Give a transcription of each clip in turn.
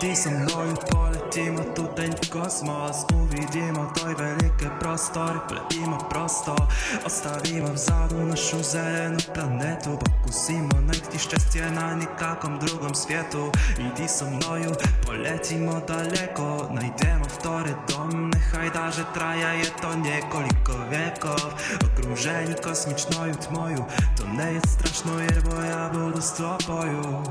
Ti sa mnoj poletimo tutaj w kosmos. Uvidimo toj velike prostore, pletimo prosto. Ostavimo v zadu našu zelenu planetu Pokusimo najti šťastie na nikakom drugom svijetu Idi sa mnoju, poletimo daleko. Najdemo vtore dom nechaj da, że traja je to niekoliko wieków Okrużeni kosmicznoju tmoju To nie jest straszno jer bo ja budu z tobою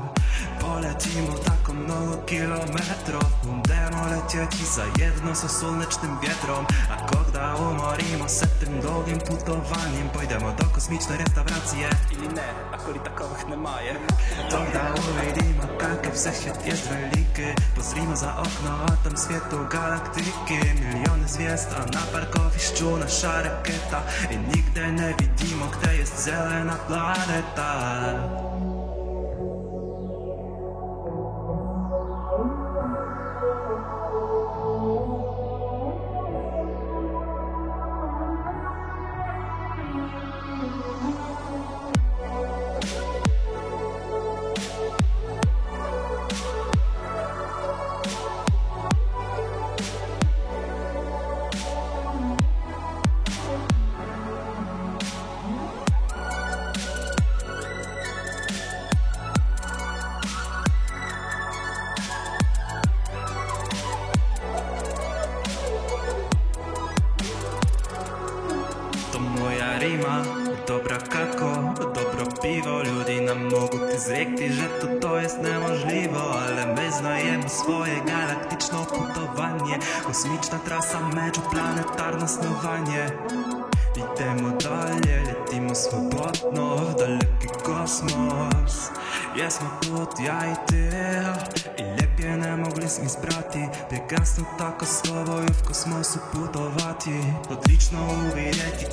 Poletimo tako mnogo kilometrów Będziemy lecieć za jedno so słonecznym wietrom A когда umorimo se tym długim putowaniem Pójdziemy do kosmicznej restauracji Ili ne, akoli takovih немає. Тогда увидимо, stranke Vseh je velike Pozrimo za okno, a tam svet v galaktiki Milijone zvezd, a na parkovišču naša raketa In nikde ne vidimo, kde je zelena planeta. Rima, dobra kako, dobro piwo Ljudi nam mogu ti zrekti, že to to jest nemożliwo Ale my znajemy swoje galaktyčno putowanie Kosmiczna trasa, međuplanetarno snowanie Idemo dalje, letimo swobodno w daleki kosmos. Jesmo tu, ja i ty I lepiej ne mogli smo zbrati Prekrasno tako s tobою w kosmosu putovati Odlično uvidjeti kako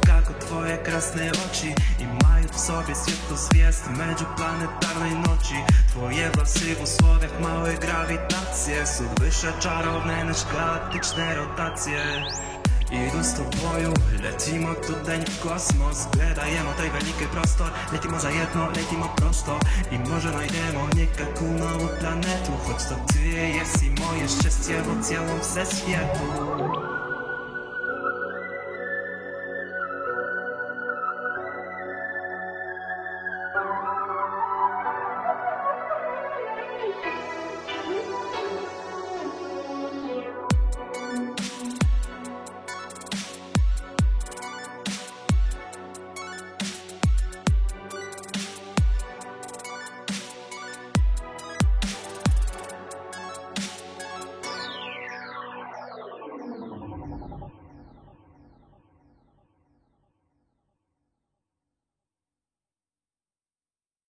tvoje krasne oči Imaju w sobie svjetlo zvijest međuplanetarnoj noći. Tvoje vlasy u slovech małej grawitacije Su wyższe czarowne niż galaktyczne rotacje Idu z tobою, lecimo tutaj w kosmos Gledajemo taj veliki prostor Letimo za jedno, letimo prosto I może najdemo nekakvu novu planetu. Choć to ty jesi moje szczęście w całym wszechświatu